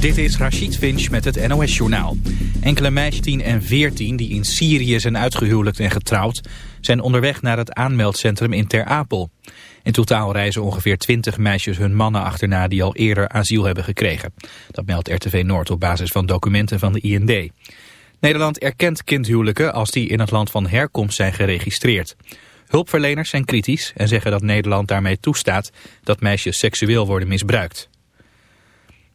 Dit is Rachid Finch met het NOS-journaal. Enkele meisjes 10 en 14 die in Syrië zijn uitgehuwelijkt en getrouwd... zijn onderweg naar het aanmeldcentrum in Ter Apel. In totaal reizen ongeveer 20 meisjes hun mannen achterna... die al eerder asiel hebben gekregen. Dat meldt RTV Noord op basis van documenten van de IND. Nederland erkent kindhuwelijken als die in het land van herkomst zijn geregistreerd. Hulpverleners zijn kritisch en zeggen dat Nederland daarmee toestaat... dat meisjes seksueel worden misbruikt.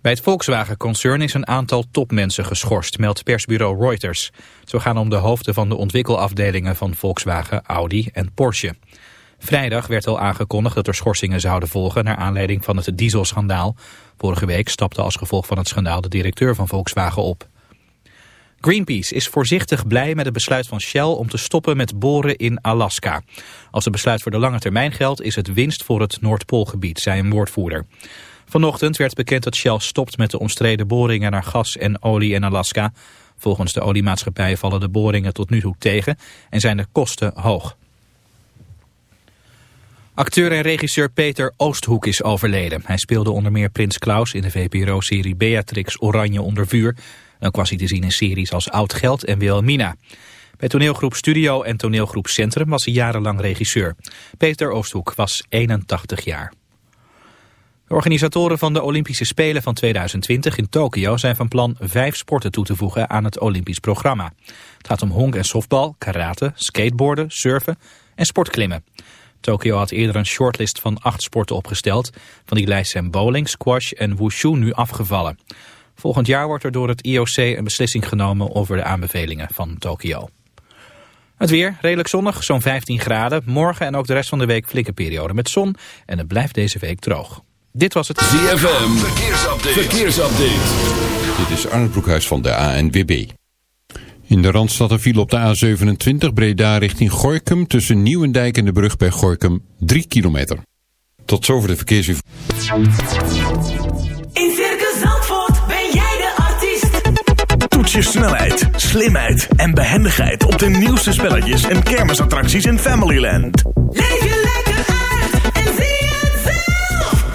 Bij het Volkswagen-concern is een aantal topmensen geschorst, meldt persbureau Reuters. Zo gaan om de hoofden van de ontwikkelafdelingen van Volkswagen, Audi en Porsche. Vrijdag werd al aangekondigd dat er schorsingen zouden volgen naar aanleiding van het dieselschandaal. Vorige week stapte als gevolg van het schandaal de directeur van Volkswagen op. Greenpeace is voorzichtig blij met het besluit van Shell om te stoppen met boren in Alaska. Als het besluit voor de lange termijn geldt is het winst voor het Noordpoolgebied, zei een woordvoerder. Vanochtend werd bekend dat Shell stopt met de omstreden boringen naar gas en olie in Alaska. Volgens de oliemaatschappij vallen de boringen tot nu toe tegen en zijn de kosten hoog. Acteur en regisseur Peter Oosthoek is overleden. Hij speelde onder meer Prins Klaus in de VPRO-serie Beatrix Oranje onder vuur. Ook was hij te zien in series als Oud Geld en Wilhelmina. Bij toneelgroep Studio en toneelgroep Centrum was hij jarenlang regisseur. Peter Oosthoek was 81 jaar. De organisatoren van de Olympische Spelen van 2020 in Tokio zijn van plan vijf sporten toe te voegen aan het Olympisch programma. Het gaat om honk- en softbal, karate, skateboarden, surfen en sportklimmen. Tokio had eerder een shortlist van acht sporten opgesteld. Van die lijst zijn bowling, squash en wushu nu afgevallen. Volgend jaar wordt er door het IOC een beslissing genomen over de aanbevelingen van Tokio. Het weer, redelijk zonnig, zo'n 15 graden. Morgen en ook de rest van de week flinke periode met zon. En het blijft deze week droog. Dit was het ZFM. Verkeersupdate. Verkeersupdate. Dit is Arnold Broekhuis van de ANWB. In de Randstad viel op de A27 Breda richting Gorkum... tussen Nieuwendijk en de brug bij Gorkum 3 kilometer. Tot zover de verkeersinformatie. In Circus Zandvoort ben jij de artiest. Toets je snelheid, slimheid en behendigheid... op de nieuwste spelletjes en kermisattracties in Familyland. Leef je lekker uit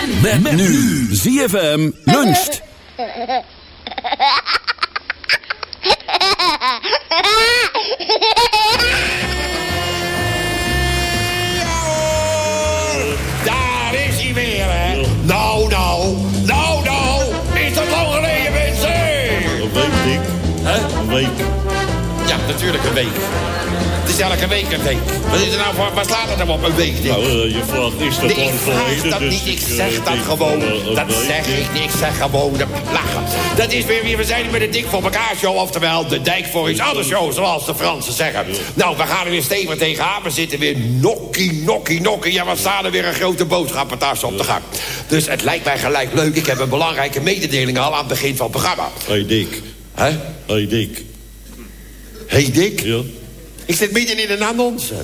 Met, nu. ZFM luncht. Daar is hij weer, hè? Nou, nou, nou, nou. Is dat lang geleden, mensen? Een week, Dick. Hè? Een week. Ja, natuurlijk een week. Elke week een. Wat, is er nou voor, wat slaat het nou op een week, Dick? Nou, eh, je vraagt, is dat Nee, ik vraag dat dus niet, ik eh, zeg dat gewoon. eh, Dat zeg ik niet, ik zeg gewoon de lachen. Dat is weer wie we zijn met de Dik voor elkaar show, oftewel de Dijk voor iets anders show, zoals de Fransen zeggen. Nou, we gaan er weer stevig tegenaan, we zitten weer nokkie, nokkie, nokkie. Ja, we staan er weer een grote boodschappentas op de gang. Dus het lijkt mij gelijk leuk, ik heb een belangrijke mededeling al aan het begin van het programma. Hey, Dick. Hè? Hey, Dick. Hey Dick, Ja? Ik zit midden in een annonce.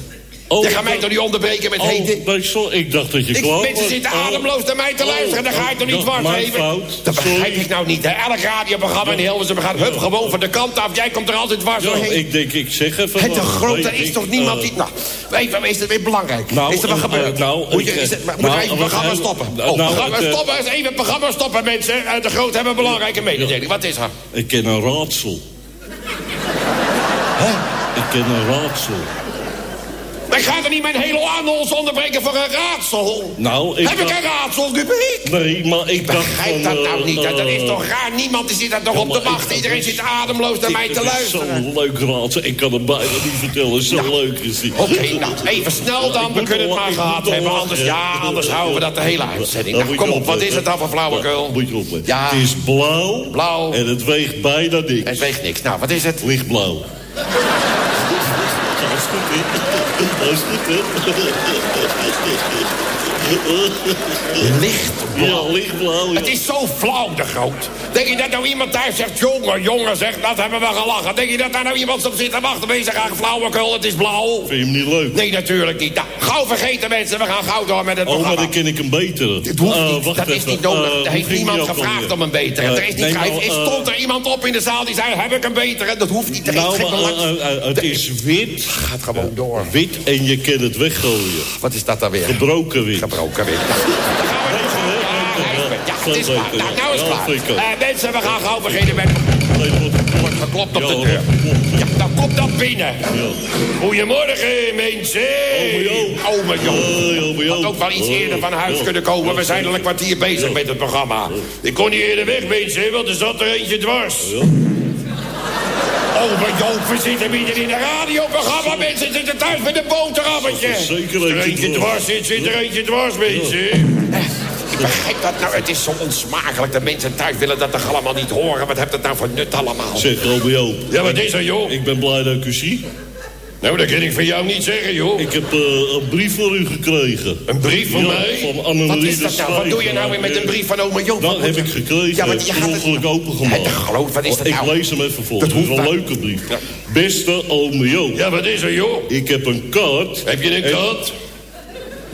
Oh, je gaat mij toch niet onderbreken met Oh, sorry, ik dacht dat je Ik, klaar mensen zitten ademloos naar mij te Oh, luisteren. Dan ga je toch niet dwars geven? fout. Dat begrijp ik nou niet. Hè? Elk radioprogramma in Hilversum gaat hup gewoon van de kant af. Jij komt er altijd dwars doorheen. ik denk, ik zeg even Het groot, er is ik, toch niemand eh, die... Nou, even, is het weer belangrijk? Nou, is er wat eh, gebeurd? eh, nou, moet je, ik, het, eh, nou, even programma gaan- stoppen? nou, Oh, programma stoppen, eens even programma stoppen, mensen. De Groot hebben een belangrijke mededeling. Wat is er? Ik ken een raadsel. Ik ken een raadsel. Ik ga er niet mijn hele annons onderbreken voor een raadsel. Nou, ik Heb ik een raadsel, Rubriek? Nee, maar ik dacht Begrijp dat nou eh, niet. Dat is eh, toch raar? Niemand zit daar toch ja, op te wachten. Iedereen zit ademloos naar mij te luisteren. zo'n leuk raadsel. Ik kan het bijna niet vertellen. Zo Nou, leuk is die. Oké, nou, even snel dan. We kunnen het maar gehad hebben. Anders, ja, anders houden we dat de hele uitzending. Nou, kom op, wat is het dan voor flauwekul? Moet je opletten. Ja. Het is blauw. Blauw. En het weegt bijna niks. Het weegt niks. Nou, wat is het? Lichtblauw. Is goed, hè? Dat goed, hè? Lichtblauw. Ja, lichtblauw. Ja. Het is zo flauw, de groot. Denk je dat nou iemand daar zegt, jongen, jongen, zegt, dat hebben we gelachen. Denk je dat daar nou iemand op zit te wachten? Wees graag flauwekul, het is blauw. Vind je hem niet leuk? Nee, natuurlijk niet. Nou, gauw vergeten mensen, we gaan gauw door met het Oh, maar programma. dan ken ik een betere. Het hoeft Ah, niet, wacht dat is even. niet nodig. Ah, er heeft niemand gevraagd om een betere. Eh, er is niet, nee, nou, is- eh, stond er iemand op in de zaal die zei, heb ik een betere? Dat hoeft niet. Er Nou, maar eh, eh, het is wit. Gaat gewoon door. Wit en je kan het weggooien. Wat is dat dan weer? Gebroken wit. Gebroken weer. Het is klaar. Nou, nou is het klaar. ik. Eh, mensen, we gaan gauw beginnen met... Er wordt geklopt op de deur. Ja, dan komt dat binnen. Goedemorgen, mensen. Ome Jo. Had ook wel iets Hoi. eerder van huis kunnen komen. We zijn al een kwartier bezig met het programma. Ik kon niet eerder weg, mensen, want er zat er eentje dwars. Ja. Ome Jo, we zitten midden in een radioprogramma. Mensen zitten thuis met een boterhammetje. Zeker Als er eentje eentje dwars. dwars zit, zit er eentje dwars, mensen. Ik begrijp dat nou. Het is zo onsmakelijk. De mensen thuis willen dat toch allemaal niet horen. Wat heeft het nou voor nut allemaal? Zeg, Romeo. Ja, wat is er, joh? Ik ben blij dat ik u zie. Nou, dat kan ik van jou niet zeggen, joh. Ik heb eh, een brief voor u gekregen. Een brief van Ja, mij? Van Annemarie Wat is dat nou? Wat doe je nou weer met een brief van oma Joop? Dat Wat heb ik gekregen. Ja, maar Ja, je gaat het- opengemaakt. Het geloof, wat is dat Ik nou? lees hem even voor. Dat Het is hoeft een leuke brief. Beste ome Joop. Ja, wat is er, joh? Ik heb een kat. Heb je een En- kat?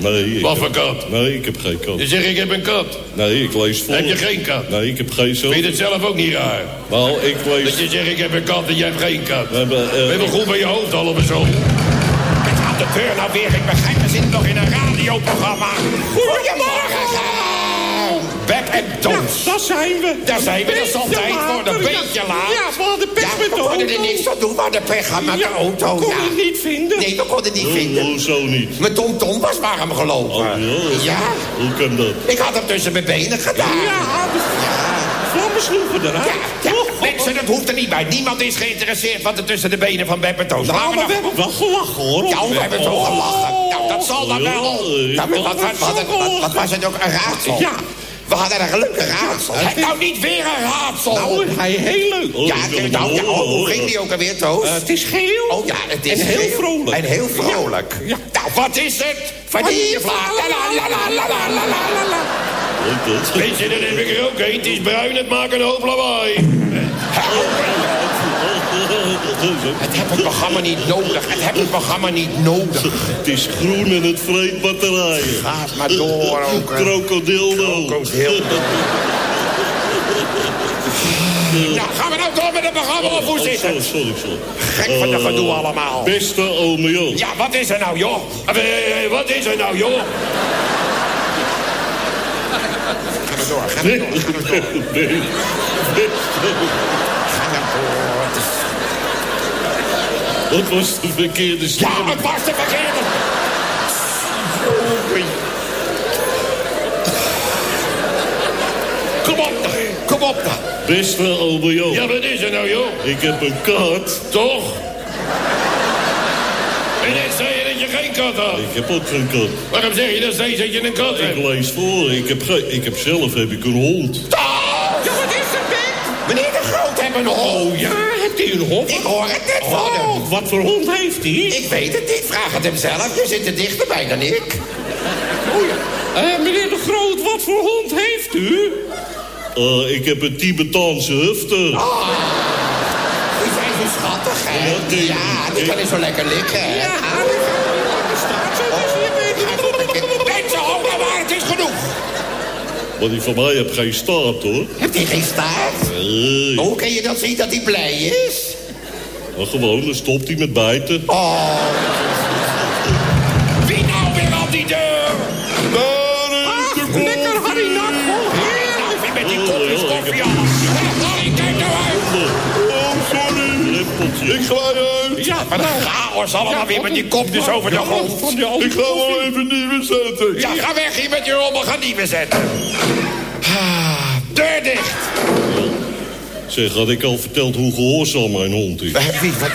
Nee. ik Wat heb- kat? Nee, ik heb geen kat. Je zegt, ik heb een kat. Nee, ik lees voor. Heb je geen kat? Nee, ik heb geen zelf. Vind je het zelf ook niet raar? Nou, ik lees... Dat je zegt, ik heb een kat en jij hebt geen kat. We hebben, eh, We hebben goed bij je hoofd al of zo. Het gaat de deur nou weer. Ik begrijp, we zitten nog in een radioprogramma. Goedemorgen. Back en toast. Daar zijn we. Daar zijn we, dat is altijd Beetje voor een beetje ja. laat. Ja, we hadden pech Ja, met we de konden er niks aan doen. We hadden pech gehad met de auto. kon ja. het niet vinden. Nee, we konden het niet vinden. Hoezo niet? Mijn tomtom was warm gelopen. Oh, ja. Ja, Hoe kan dat? ik had hem tussen mijn benen gedaan. Ja, de vlammen sloegen eruit. Ja, ja. Oh, Mensen, dat hoeft er niet bij. Niemand is geïnteresseerd wat er tussen de benen van Beppe Toos. Nou, Laten maar we nou- hebben wel gelachen, hoor. Ja, we hebben zo gelachen. Nou, dat zal dan Ja, wel. eh, Nou, wat- wat was het ook? Een raadsel? Ja. We hadden een gelukkig raadsel. Ja, nou, niet weer een raadsel. Nou, hij heel leuk. Ja, nou, ja, oh, oh, hoe ging die ook alweer, Toos? Uh, het is geel. Oh ja, het is En heel geel. vrolijk. En heel vrolijk. Ja. Nou, wat is het? Van je vlaag. La la la la la la la la. Weet je, dat heb ik er ook Het is bruin, het maakt een hoop lawaai. Het heb het programma niet nodig. Het heb het programma niet nodig. Het is groen en het vreet batterijen. Gaat maar door ook. Krokodildo. Krokodil. Nou, gaan we nou door met het programma of hoe zit sorry, het? sorry, sorry. Gek van de Eh, gedoe allemaal. Beste ome. Ja, wat is er nou, joh? Eh, eh, Wat is er nou, joh? Ga maar door, ga maar door, ga maar door. Ga maar door. Het was de verkeerde Ja, het was de verkeerde. Kom op dan, kom op dan. Beste ome Joop. Ja, wat is er nou, joh? Ik heb een kat. Toch? En net zei je dat je geen kat had. Ik heb ook geen kat. Waarom zeg je dan steeds dat je een kat Ik hebt? lees voor. Ik heb, ik heb zelf heb ik een hond. Ja, wat is er, Pip? Meneer de Groot heeft een hond. Ja, heeft hij een hond? Ik hoor het net van hem. Oh, wat voor hond heeft hij? Ik weet het niet, vraag het hem zelf. Je zit er dichterbij dan ik. Eh, meneer de Groot, wat voor hond heeft u? Eh, ik heb een Tibetaanse hufter. Die zijn zo schattig, hè? Ja, die- Ja, die kan zo lekker likken, hè? Ja, Maar die van mij heeft geen staart, hoor. Heeft hij geen staart? Nee. Hoe kan je dan zien dat hij blij is? Maar gewoon, dan stopt hij met bijten. Oh. Wie nou weer aan die deur? Daar is de Lekker, Harry Nat. Oh, heerlijk. Wie met die Oh, kopjes ik koffie aan? Harry, kijk nou uit. Oh, sorry. Rippeltje. Ik ga uit. Ja, wat een chaos allemaal weer met die kopjes over de grond. Ik ga wel even nieuwe zetten. Ja, ga weg hier met je rommel, ga niet meer zetten. Ah, Deur dicht. Zeg, had ik al verteld hoe gehoorzaam mijn hond is? Wie, wat,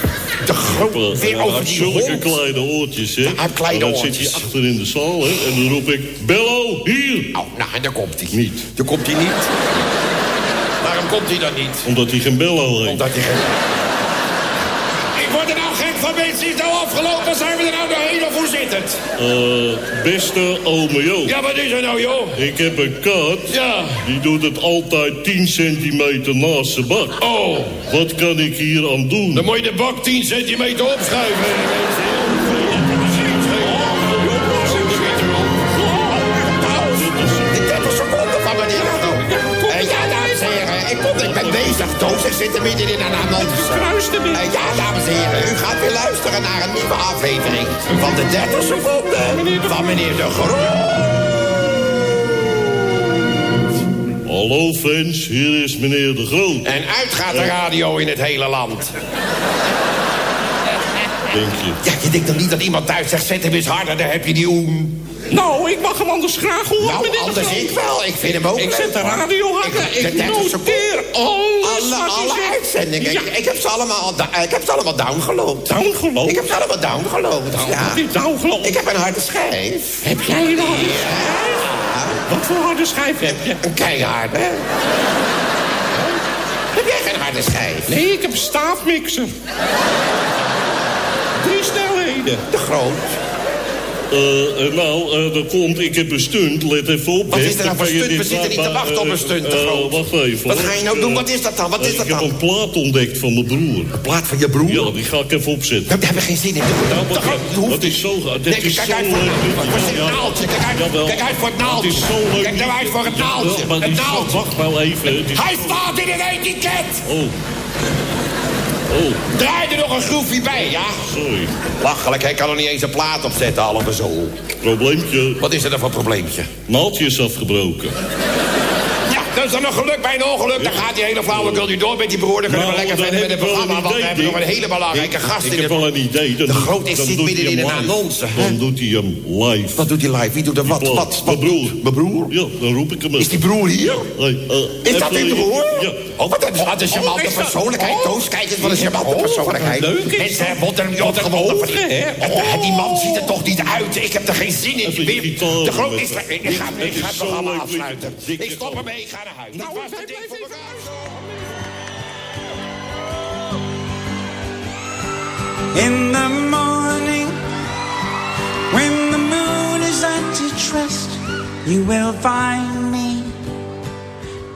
de groot, Hij weer over heeft die zulke hond. kleine oortjes, hè? hij heeft kleine En dan zit hij achter in de zaal, hè? En dan roep ik, Bello, hier! Oh, nou, en daar komt hij. Niet. Daar komt hij niet. Waarom komt hij dan niet? Omdat hij geen Bello heeft. Omdat hij geen... Er nou nou afgelopen? Zijn we er nou doorheen of hoe zit het? Eh, beste ome Joop. Ja, wat is er nou, joh? Ik heb een kat. Ja. Die doet het altijd 10 centimeter naast zijn bak. Oh, Wat kan ik hier aan doen? dan moet je de bak 10 centimeter opschuiven. Toos. Ik zit er midden in een annonce. Eh, ja, dames en heren, u gaat weer luisteren naar een nieuwe aflevering van de 30 seconden van meneer De Groot. Hallo fans, hier is meneer De Groot. En uit gaat de radio in het hele land. Denk je? Ja, je denkt toch niet dat iemand thuis zegt, zet hem eens harder, daar heb je die oem. Nou, ik mag hem anders graag horen, Nou, meneer de anders ik wel. Ik vind hem ook Ik leuk, zet de radio harder. Ik- Ik 30 noteer alles Alle, alle uitzendingen. Ja. Ik, ik heb ze allemaal, ik heb ze allemaal downgeload. Downgeload? Ik heb ze allemaal downgeload. ja. wat is downgeload? Ik heb een harde schijf. Heb jij een harde schijf? Wat voor harde schijf heb je? Een keiharde. heb jij geen harde schijf? Nee, ik heb staafmixer. Drie snelheden. De groot. Eh, eh, nou, eh dat komt, ik heb een stunt, let even op. Wat is er nou voor stunt? We zitten niet te wachten op eh, een stunt, eh. Wacht even. Wat ga je nou doen? Wat is dat dan? Wat is Eh, dat Ik heb dan? een plaat ontdekt van mijn broer. Een plaat van je broer? Ja, die ga ik even opzetten. Daar hebben we geen zin in. Nou, dat hoeft dat is zo... Dat Nee, is kijk zo uit voor het naaldje. Kijk uit, kijk uit voor het naaldje. Het is zo leuk. Kijk nou uit voor het maar Het naaldje. Wacht nou even. Hij staat in het etiket. Oh. Oh, Draai er nog een groefje bij, ja? sorry. Lachelijk, hij kan er niet eens een plaat op zetten, allemaal zo. Probleempje. Wat is er dan voor probleempje? Naaldje is afgebroken. Dat is dan een geluk bij een ongeluk. Dan gaat die hele flauwekul nu door met die broer. Dan kunnen we Nou, lekker verder met heb het ik programma. Want we hebben nog een hele belangrijke Ik- gast Ik in heb de... wel een idee. De Groot is zit midden in een annonce? Dan doet hij hem live. Wat doet hij live? Wie doet er wat? Die. Wat? Mijn broer. Mijn broer? Ja, dan roep ik hem Is die broer hier? Eh, Is dat uw broer? Ja. Oh, wat een, charmante persoonlijkheid. oh. Toos, kijk eens, wat een charmante Oh, persoonlijkheid. leuk is Mensen Wat een opgewonden. die- Die man ziet er toch niet uit. Ik heb er geen zin in. Die De groot is... Ik ga, ik Het programma afsluiten. Ik stop ermee, ik ga naar huis. Nou, was wij het ding voor elkaar. In the morning, when the moon is at its rest, you will find me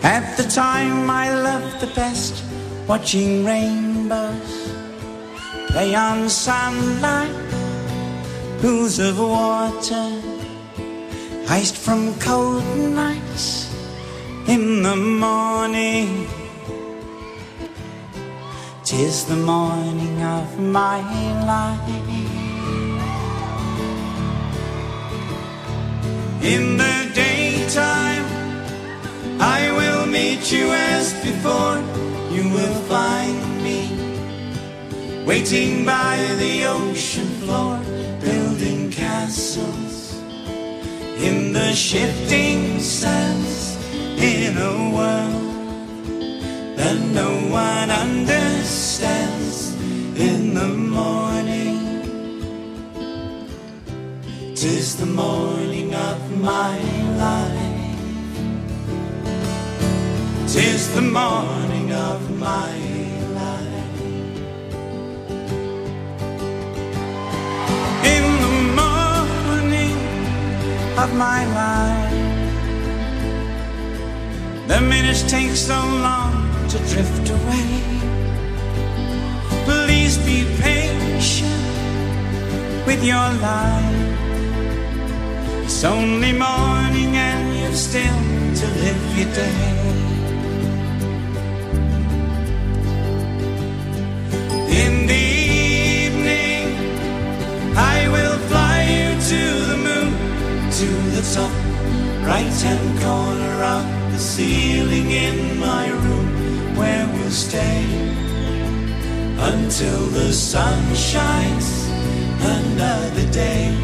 at the time I love the best, watching rainbows play on sunlight, pools of water, iced from cold nights. In the morning, tis the morning of my life. In the daytime, I will meet you as before. You will find me waiting by the ocean floor, building castles in the shifting sands in a world that no one understands in the morning. Tis the morning of my life. Tis the morning of my life. In the morning of my life. The minutes take so long to drift away. Please be patient with your life. It's only morning and you've still to live your day. Until the sun shines another day.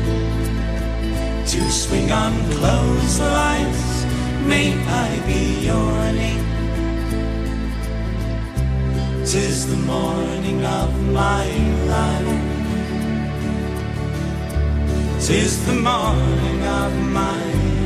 To swing on clotheslines, may I be your name? Tis the morning of my life. Tis the morning of my life.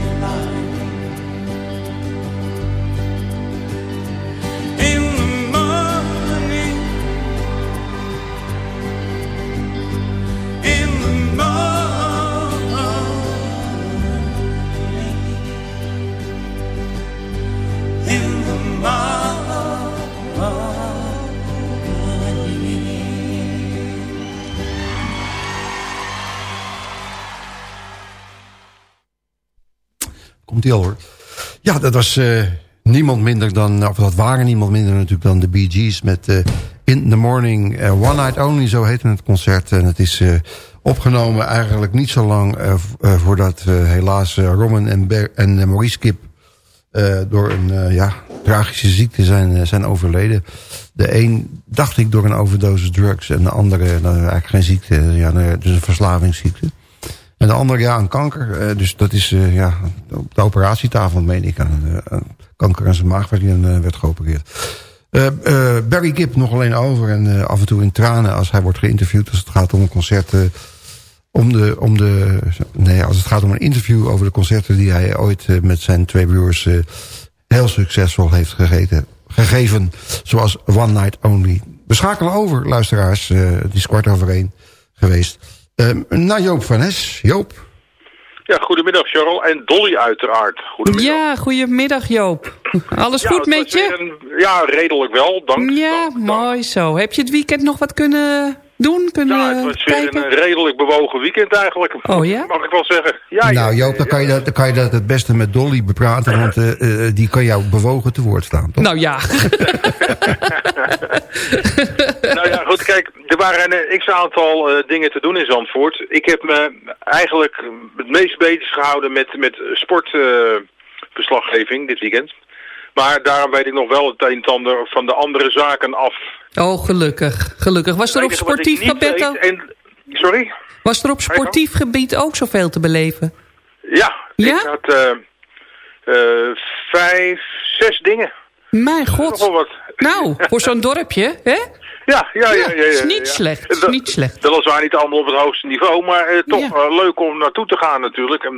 Ja, dat was eh, niemand minder dan, of dat waren niemand minder natuurlijk dan de Bee Gees met eh, In the Morning, eh, One Night Only, zo heette het concert. En het is opgenomen eigenlijk niet zo lang voordat helaas Roman en, Ber en Maurice Kip door een ja, tragische ziekte zijn, zijn overleden. De een dacht ik door een overdosis drugs en de andere, nou, eigenlijk geen ziekte, ja, dus een verslavingsziekte. En de andere ja, een kanker. Uh, dus dat is uh, ja, op de operatietafel, meen ik, aan een kanker aan zijn maag werd, uh, werd geopereerd. Barry Gibb nog alleen over en af en toe in tranen als hij wordt geïnterviewd. Als het gaat om een concert, om de, om de, nee, als het gaat om een interview over de concerten die hij ooit met zijn twee broers heel succesvol heeft gegeten, gegeven. Zoals One Night Only. We schakelen over, luisteraars. het is kwart over één geweest. Uh, naar Joop van Es. Joop. Ja, goedemiddag Charles. En Dolly uiteraard. Goedemiddag. Ja, goedemiddag Joop. Alles ja, goed met je? Een, ja, redelijk wel. Dank. Ja, dank, mooi dank. zo. Heb je het weekend nog wat kunnen doen? Kunnen ja, het was weer een redelijk bewogen weekend eigenlijk. Oh ja? Mag ik wel zeggen. Ja, nou Joop, dan kan, je dat, dan kan je dat het beste met Dolly bepraten. Want uh, uh, die kan jou bewogen te woord staan, toch? Nou ja. nou ja, goed, kijk, er waren een x-aantal uh, dingen te doen in Zandvoort. Ik heb me eigenlijk het meest bezig gehouden met, met sportverslaggeving dit weekend. Maar daarom weet ik nog wel het een en ander van de andere zaken af. Oh, gelukkig. Gelukkig. Was er op sportief gebied ook... En, sorry? Was er op sportief gebied ook zoveel te beleven? Ja, ja? ik had uh, uh, vijf, zes dingen. Mijn god. Wat. Nou, voor zo'n dorpje, hè? Ja, ja, ja. ja, ja, is niet slecht, is niet slecht. Weliswaar niet allemaal op het hoogste niveau, maar uh, toch leuk om naartoe te gaan natuurlijk. En,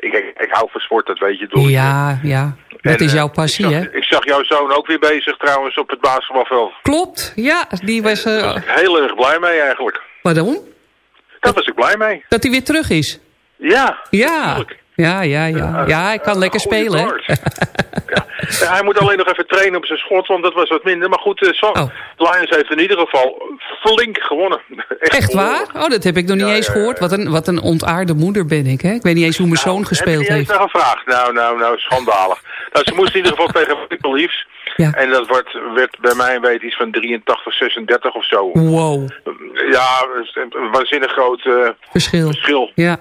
ik, ik, ik, hou van sport, dat weet je toch. Ja, ja. Dat en, is jouw passie, ik zag, hè? Ik zag jouw zoon ook weer bezig trouwens op het basketbalveld. Klopt, ja. Die was... Daar was ik heel erg blij mee eigenlijk. Waarom? Daar was ik blij mee. Dat hij weer terug is? Ja, Ja. natuurlijk. Ja, ja, ja. Ja, hij kan lekker spelen, ja. Hij moet alleen nog even trainen op zijn schot, want dat was wat minder. Maar goed, uh, oh. Lions heeft in ieder geval flink gewonnen. Echt, Echt waar? Oh, dat heb ik nog niet ja, eens gehoord. Wat een, wat een ontaarde moeder ben ik, hè? Ik weet niet eens hoe mijn nou, zoon gespeeld heeft. Ik heb gevraagd. Nou, nou, nou, schandalig. nou, ze moest in ieder geval tegen Maple Leafs. Ja. En dat wordt, werd bij mij weet iets van 83, 36 of zo. Wow. Ja, een waanzinnig groot uh, verschil. verschil. Ja.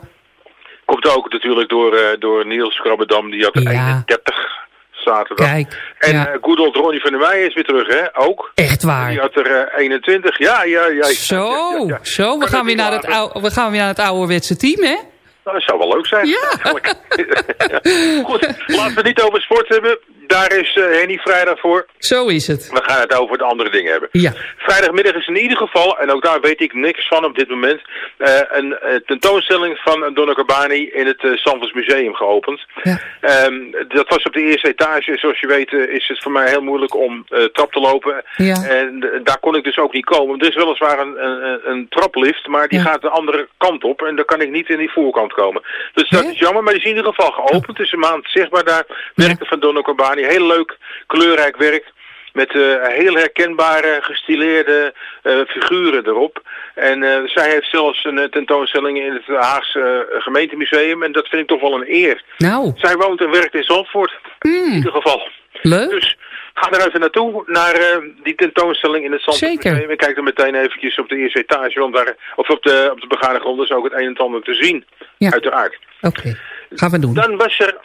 Komt ook natuurlijk door, uh, door Niels Krabbedam, die had er Ja. 31 zaterdag. Kijk, En ja. uh, old Ronnie van der Meij is weer terug, hè? Ook. Echt waar. Die had er uh, 21. Ja, ja, ja. Zo, ja, ja, ja. zo. We gaan, weer naar het oude, we gaan weer naar het ouderwetse team, hè? Nou, dat zou wel leuk zijn. Ja. Goed, laten we het niet over sport hebben. Daar is uh, Henny vrijdag voor. Zo is het. We gaan het over de andere dingen hebben. Ja. Vrijdagmiddag is in ieder geval, en ook daar weet ik niks van op dit moment, uh, een uh, tentoonstelling van Donna in het uh, Sanfors Museum geopend. Ja. Um, dat was op de eerste etage. Zoals je weet is het voor mij heel moeilijk om trap te lopen. Ja. En daar kon ik dus ook niet komen. Er is weliswaar een, een, een traplift, maar die Ja. gaat de andere kant op. En dan kan ik niet in die voorkant komen. Dus dat is jammer, maar die is in ieder geval geopend. Het is een maand zichtbaar daar. Werken van Donna Corbani. Heel leuk, kleurrijk werk. Met eh, heel herkenbare, gestileerde eh, figuren erop. En eh, zij heeft zelfs een tentoonstelling in het Haagse gemeentemuseum. En dat vind ik toch wel een eer. Nou. Zij woont en werkt in Zandvoort. In ieder geval. Leuk. Dus ga er even naartoe, naar die tentoonstelling in het Zandvoortmuseum. En kijk dan meteen eventjes op de eerste etage. Want daar, of op de, op de begane grond is ook het een en ander te zien. Ja. Uiteraard. Oké, gaan we doen. Dan was er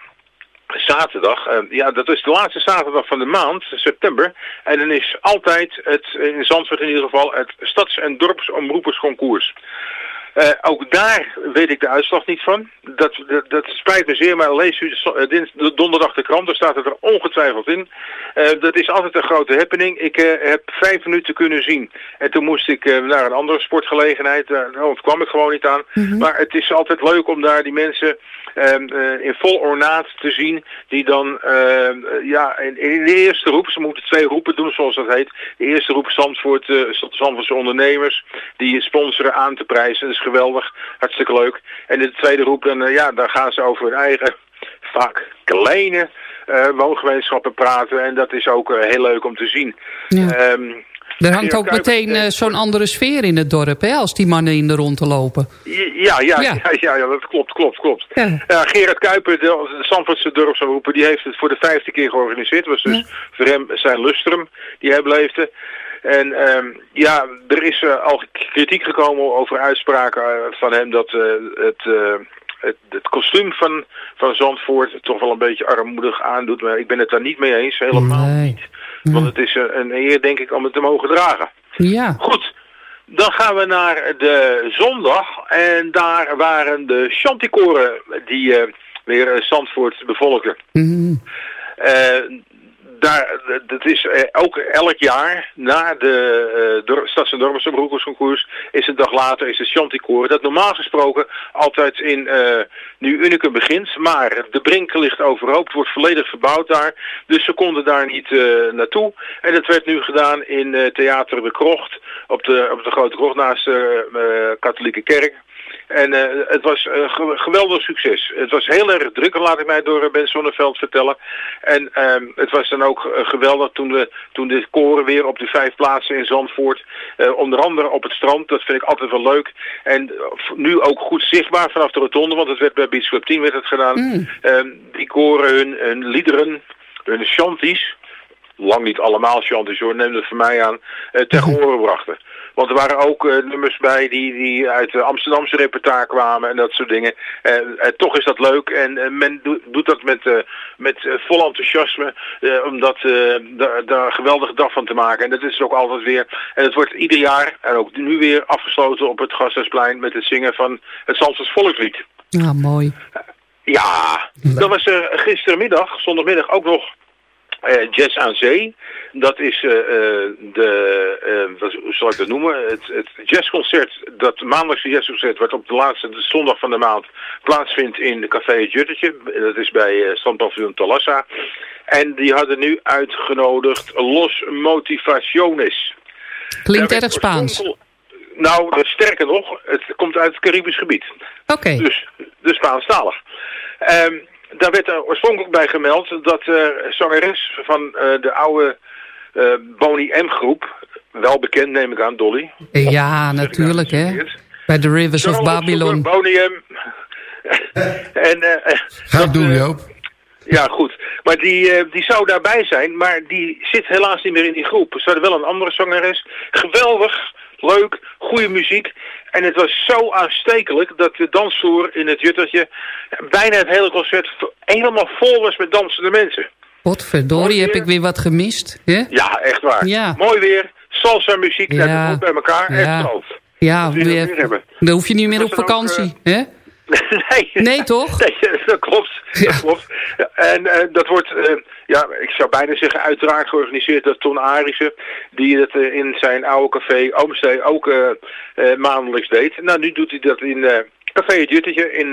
zaterdag, eh, ja dat is de laatste zaterdag van de maand, september. En dan is altijd het, in Zandvoort in ieder geval, het Stads- en Dorpsomroepersconcours. Eh, ook daar weet ik de uitslag niet van. Dat, dat, dat spijt me zeer, maar lees u eh, dins- donderdag de krant, daar staat het er ongetwijfeld in. Eh, dat is altijd een grote happening. Ik heb vijf minuten kunnen zien. En toen moest ik naar een andere sportgelegenheid. Daar nou, kwam ik gewoon niet aan. Maar het is altijd leuk om daar die mensen ehm, eh, in vol ornaat te zien. Die dan, ehm, eh, ja, in, in de eerste roep, ze moeten twee roepen doen zoals dat heet. De eerste roep Zandvoort, Zandvoortse ondernemers. Die sponsoren aan te prijzen. Is geweldig, hartstikke leuk. En de tweede roep, dan, eh, ja, dan gaan ze over hun eigen, vaak kleine eh, woongemeenschappen praten. En dat is ook eh, heel leuk om te zien. Ja. Ehm, Er hangt ook meteen zo'n andere sfeer in het dorp, hè, als die mannen in de rondte lopen. Ja, ja, ja, Ja. ja. ja, dat klopt, klopt, klopt. Ja. Gerard Kuiper, de, de Zandvoortse dorpsomroeper, die heeft het voor de vijfde keer georganiseerd. Was dus voor hem zijn lustrum die hij beleefde. En ehm, ja, er is eh, al kritiek gekomen over uitspraken eh, van hem dat eh, het, eh, het, het kostuum van, van Zandvoort toch wel een beetje armoedig aandoet. Maar ik ben het daar niet mee eens, helemaal Nee. niet. Want het is een, eer, denk ik, om het te mogen dragen. Ja. Goed, dan gaan we naar de zondag. En daar waren de chanticoren die eh, weer Zandvoort bevolkten. Mhm. Eh, daar, dat is eh, ook elk jaar na de eh dor- Stads- en Dorpsomroepersconcours is een dag later is het Chanticoor. Dat normaal gesproken altijd in eh nu Unicum begint. Maar de brink ligt overhoop. Het wordt volledig verbouwd daar. Dus ze konden daar niet eh, naartoe. En dat werd nu gedaan in eh, Theater de Krocht. Op de, op de Grote Krocht naast de eh, katholieke kerk. En eh, het was een ge- geweldig succes. Het was heel erg druk, laat ik mij door eh, Ben Sonneveld vertellen. En ehm, het was dan ook eh, geweldig toen, we, toen de koren weer op de vijf plaatsen in Zandvoort, eh, onder andere op het strand, dat vind ik altijd wel leuk. En eh, nu ook goed zichtbaar vanaf de rotonde, want het werd bij Beach Club 10 werd het gedaan. Ehm, die koren hun, hun liederen, hun chanties, lang niet allemaal chanties hoor, neem dat van mij aan, eh, ter horen brachten. Want er waren ook eh, nummers bij die, die uit de Amsterdamse repertoire kwamen en dat soort dingen. Eh, eh, toch is dat leuk en men doet, doet dat met, met vol enthousiasme om dat, daar, daar een geweldige dag van te maken. En dat is het ook altijd weer. En het wordt ieder jaar en ook nu weer afgesloten op het Gasthuisplein met het zingen van het Zandvoorts volkslied. Ja, mooi. Ja, dat was er gistermiddag, zondagmiddag ook nog eh, Jazz aan Zee. Dat is eh, eh, de, wat, hoe zal ik dat noemen? Het, het jazzconcert, dat maandelijkse jazzconcert, wat op de laatste de zondag van de maand plaatsvindt in de Café Het Juttertje. Dat is bij Strandpaviljoen Talassa. En die hadden nu uitgenodigd Los Motivaciones. Klinkt erg Spaans. Nou, sterker nog, het komt uit het Caribisch gebied. Oké. Dus, dus Spaanstalig. Ehm daar werd er oorspronkelijk bij gemeld dat de zangeres van eh, de oude eh Boney M-groep, wel bekend neem ik aan, Dolly. Ja, natuurlijk, hè. Bij The Rivers of Babylon. Boney M. en, eh, eh, Ga doen, Joop. ja, goed. Maar die, eh, die zou daarbij zijn, maar die zit helaas niet meer in die groep. Ze hadden wel een andere zangeres. Geweldig, leuk, goede muziek. En het was zo aanstekelijk dat de dansvloer in het Juttertje bijna het hele concert helemaal vol was met dansende mensen. Potverdorie, heb ik weer wat gemist. hè? Ja, echt waar. Ja. Mooi weer, salsa muziek, Ja. ja. goed bij elkaar, echt Ja. groot. Ja, Dat weer, dan hoef je niet meer op vakantie, hè? nee. Nee, toch? Nee, dat klopt. Dat klopt. En eh, dat wordt, eh, ja, ik zou bijna zeggen, uiteraard georganiseerd door Ton Arissen. Die het eh, in zijn oude café Oomstee ook maandelijks deed. Nou, nu doet hij dat in Café Het Juttetje in,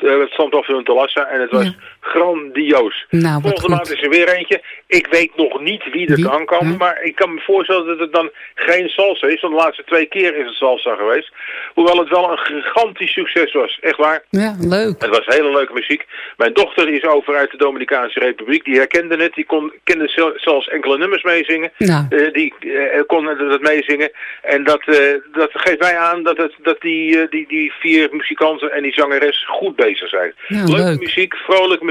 het Zandpavillon te Lassa en het was grandioos. Nou, Volgende maand is er weer eentje. Ik weet nog niet wie er kan komen, maar ik kan me voorstellen dat het dan geen salsa is. Want de laatste twee keer is het salsa geweest. Hoewel het wel een gigantisch succes was. Echt waar. Ja, leuk. Het was hele leuke muziek. Mijn dochter is over uit de Dominicaanse Republiek. Die herkende het. Die kon, kende zelfs enkele nummers meezingen. Nou. Uh, die uh, kon dat meezingen. En dat, uh, dat geeft mij aan dat, het, dat die, die, die vier muzikanten en die zangeres goed bezig zijn. Ja, Leuke leuk. muziek, vrolijke muziek.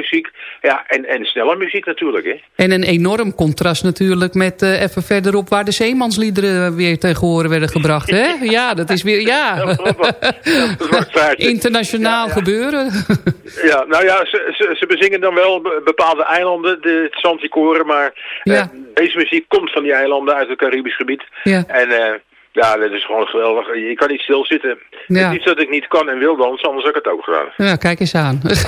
Ja, en, en snelle muziek natuurlijk. Hè. En een enorm contrast natuurlijk met uh, even verderop... waar de zeemansliederen weer tegen horen werden gebracht. Hè? Ja, dat is weer... Ja. Internationaal ja, ja. gebeuren. ja, nou ja, ze, ze, ze, bezingen dan wel bepaalde eilanden, de Santicoren... maar uh, deze muziek komt van die eilanden uit het Caribisch gebied. Ja. En... Ja, dat is gewoon geweldig. Je kan niet stilzitten. Ja. Het is niet dat ik niet kan en wil dansen, anders had ik het ook gedaan. Ja, kijk eens aan. dus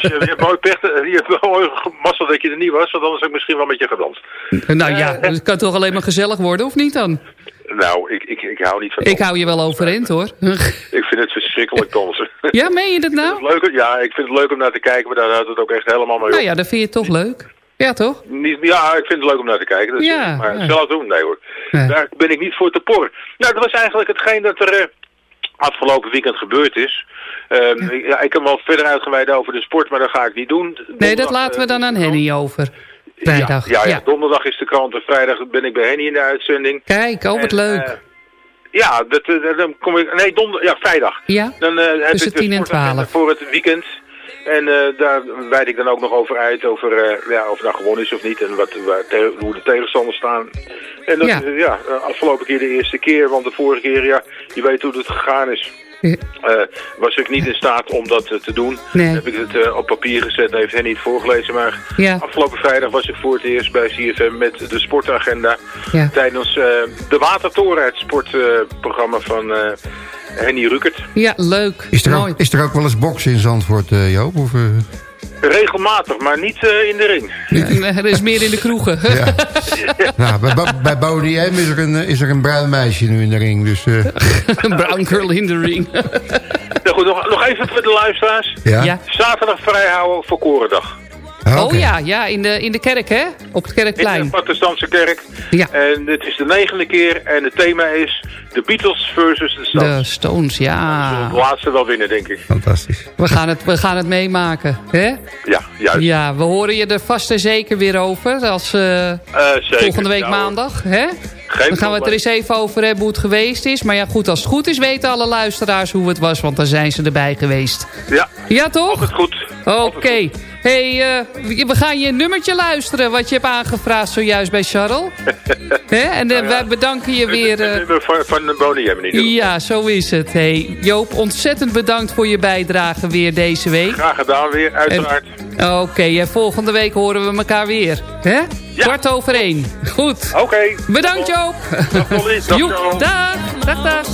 je, je hebt mooi pech, je hebt mooi massa dat je er niet was, want anders had ik misschien wel met je gedanst. Nou ja, uh, het kan toch alleen maar gezellig worden, of niet dan? Nou, ik, ik, ik hou niet van dansen. Ik hou je wel overeind, hoor. ik vind het verschrikkelijk dansen. ja, meen je dat nou? Het leuk, ja, ik vind het leuk om naar te kijken, maar daar houdt het ook echt helemaal mee op. Nou ja, dat vind je toch leuk? Ja, toch? Niet, ja, ik vind het leuk om naar te kijken. Dus, ja, maar ja. zelf doen, nee hoor. Ja. Daar ben ik niet voor te porren. Nou, dat was eigenlijk hetgeen dat er uh, afgelopen weekend gebeurd is. Um, ja. ik kan wel verder uitgeweid over de sport, maar dat ga ik niet doen. Donderdag, nee, dat laten we dan aan Henny over. Vrijdag. Ja, ja, donderdag is de krant en vrijdag ben ik bij Henny in de uitzending. Kijk, oh wat en, leuk. Uh, ja, dat, dan kom ik... Nee, donder, ja, vrijdag. Ja, dan, uh, heb tussen ik 10 en 12. Voor het weekend. En uh, daar wijd ik dan ook nog over uit, over uh, ja, of het nou gewonnen is of niet en wat, waar, hoe de tegenstanders staan. En dat Ja. uh, afgelopen keer de eerste keer, want de vorige keer, ja, je weet hoe het gegaan is. Ja. Uh, was ik niet in staat om dat uh, te doen. Nee. Heb ik het uh, op papier gezet, heeft hij niet voorgelezen. Maar Ja. afgelopen vrijdag was ik voor het eerst bij CFM met de sportagenda. Ja. Tijdens uh, de Watertoren, het sportprogramma van uh, Henny Rukert. Ja, leuk. Is er, Mooi. ook, is er ook wel eens boksen in Zandvoort, uh, Joop? Of, uh... Regelmatig, maar niet uh, in de ring. Nee, er is meer in de kroegen. ja. nou, bij, bij Bodiem is er, een, is er een bruin meisje nu in de ring. Dus, uh... een brown girl in de ring. nou goed, nog, nog even voor de luisteraars. Ja? Ja. Zaterdag vrijhouden voor Korendag. Oh ja, ja in, de, in de kerk, hè? Op het In kerkplein. de protestantse kerk. Ja. En het is de negende keer en het thema is The Beatles versus the Stones. De Stones, We zullen ja. de laatste wel winnen, denk ik. Fantastisch. We gaan het, we gaan het meemaken, hè? Ja, juist. Ja, we horen je er vast en zeker weer over. Als eh, Uh, zeker. volgende week Ja, hoor. maandag, hè? Geen Dan gaan we het er eens even over hebben hoe het geweest is. Maar ja, goed, als het goed is weten alle luisteraars hoe het was. Want dan zijn ze erbij geweest. Ja, Ja, toch? goed. Oké. hey, eh, we gaan je nummertje luisteren wat je hebt aangevraagd zojuist bij Charles. Hè? En eh, wij bedanken je weer... Het eh, nummer van, van de Bonnie hebben niet. ja, zo is het. Hey, Joop, ontzettend bedankt voor je bijdrage weer deze week. Graag gedaan weer, uiteraard. Oké, en volgende week horen we elkaar weer. Hè? Kwart over één. Goed. Oké. Bedankt Joop. Dag Dolly. Dag dag. Dag, dag.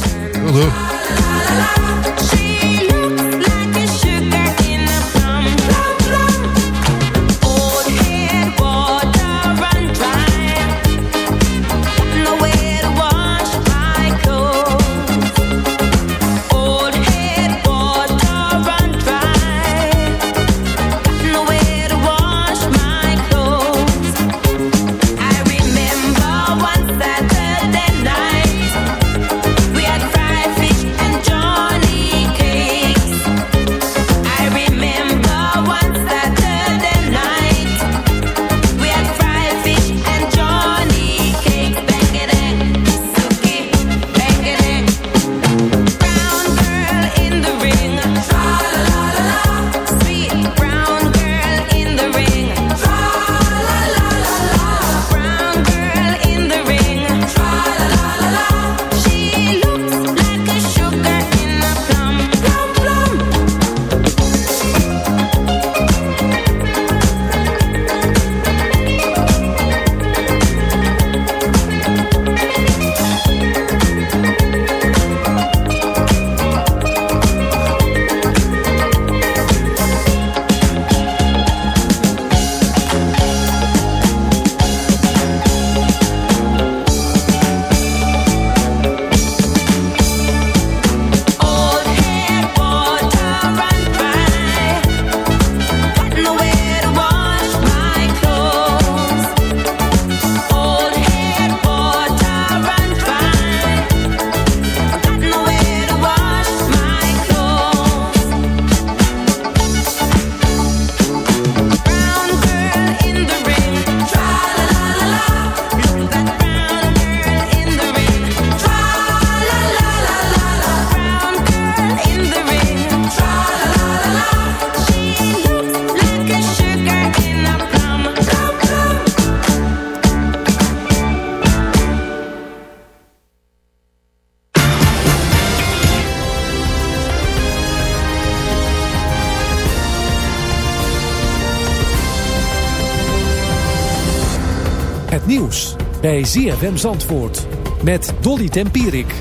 Nieuws bij ZFM Zandvoort met Dolly Tempierik.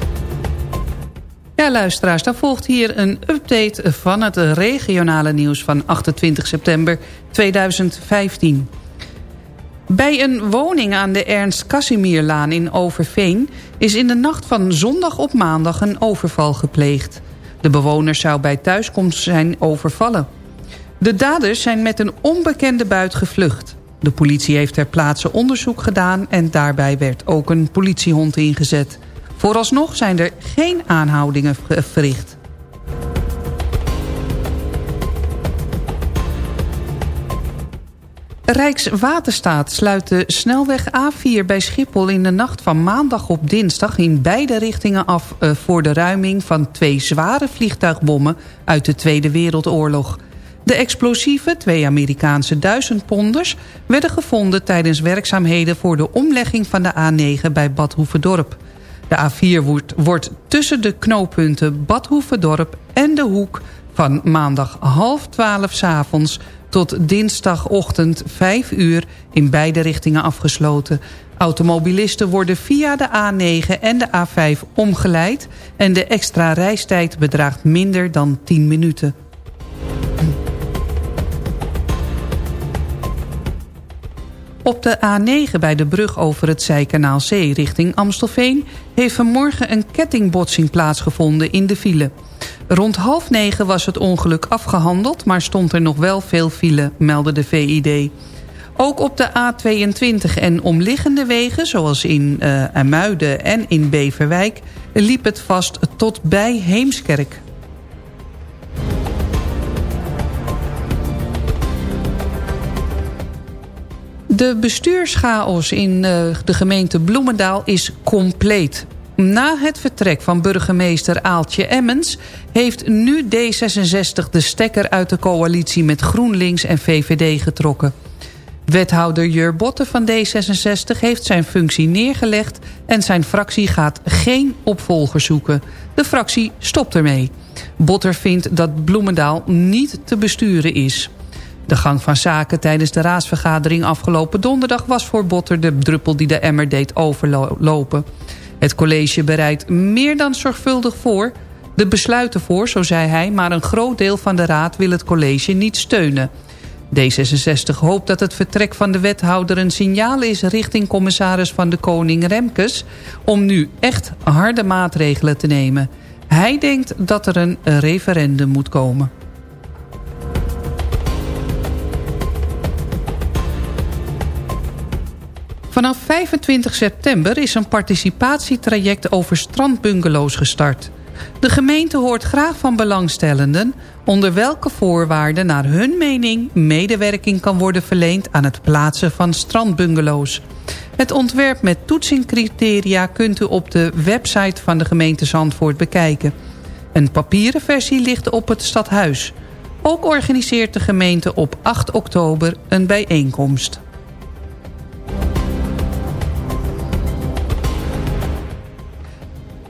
Ja, luisteraars, dan volgt hier een update van het regionale nieuws van 28 september 2015. Bij een woning aan de Ernst Casimierlaan in Overveen... is in de nacht van zondag op maandag een overval gepleegd. De bewoner zou bij thuiskomst zijn overvallen. De daders zijn met een onbekende buit gevlucht. De politie heeft ter plaatse onderzoek gedaan... en daarbij werd ook een politiehond ingezet. Vooralsnog zijn er geen aanhoudingen verricht. Rijkswaterstaat sluit de snelweg A4 bij Schiphol in de nacht van maandag op dinsdag in beide richtingen af eh, voor de ruiming van twee zware vliegtuigbommen uit de Tweede Wereldoorlog. De explosieve, twee Amerikaanse duizendponders, werden gevonden tijdens werkzaamheden voor de omlegging van de A9 bij Bad Hoeverdorp. De A4 wordt, wordt tussen de knooppunten Bad Hoeverdorp en de Hoek van maandag half twaalf s avonds tot dinsdagochtend 5 uur in beide richtingen afgesloten. Automobilisten worden via de A9 en de A5 omgeleid... en de extra reistijd bedraagt minder dan 10 minuten. Op de A9 bij de brug over het Zijkanaal C richting Amstelveen... heeft vanmorgen een kettingbotsing plaatsgevonden in de file. Rond half negen was het ongeluk afgehandeld... maar stond er nog wel veel file, meldde de VID. Ook op de A22 en omliggende wegen, zoals in uh, Amuiden en in Beverwijk... liep het vast tot bij Heemskerk. De bestuurschaos in uh, de gemeente Bloemendaal is compleet. Na het vertrek van burgemeester Aaltje Emmens... heeft nu D66 de stekker uit de coalitie met GroenLinks en VVD getrokken. Wethouder Jur Botte van D66 heeft zijn functie neergelegd... en zijn fractie gaat geen opvolger zoeken. De fractie stopt ermee. Botter vindt dat Bloemendaal niet te besturen is... De gang van zaken tijdens de raadsvergadering afgelopen donderdag... was voor Botter de druppel die de emmer deed overlopen. Het college bereidt meer dan zorgvuldig voor... de besluiten voor, zo zei hij... maar een groot deel van de raad wil het college niet steunen. D66 hoopt dat het vertrek van de wethouder een signaal is... richting commissaris van de Koning Remkes... om nu echt harde maatregelen te nemen. Hij denkt dat er een referendum moet komen. Vanaf 25 september is een participatietraject over strandbungalows gestart. De gemeente hoort graag van belangstellenden... onder welke voorwaarden naar hun mening medewerking kan worden verleend... aan het plaatsen van strandbungalows. Het ontwerp met toetsingcriteria kunt u op de website van de gemeente Zandvoort bekijken. Een papieren versie ligt op het stadhuis. Ook organiseert de gemeente op 8 oktober een bijeenkomst.